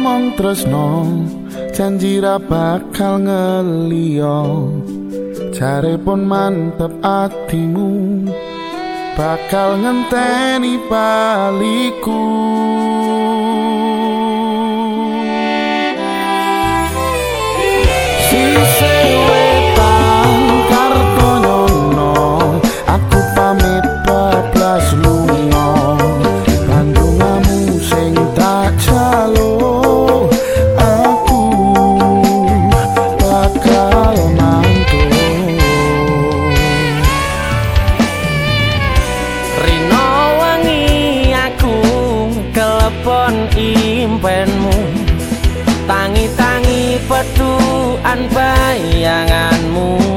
ngomong tresno janji ra bakal ngeliyo jare pun mantep atimu bakal ngenteni baliku an bayanganmu.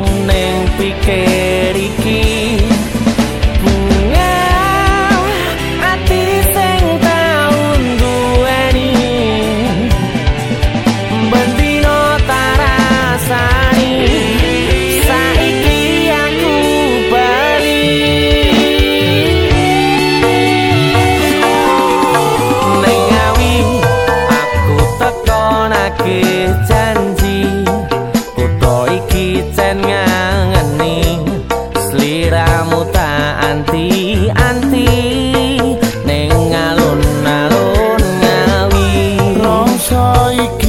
time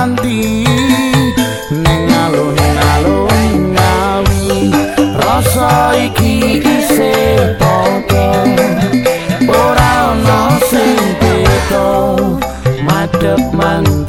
anti ning alun-alun ngawi rasa iki isih padha. Ora ono sing beda madhep mantep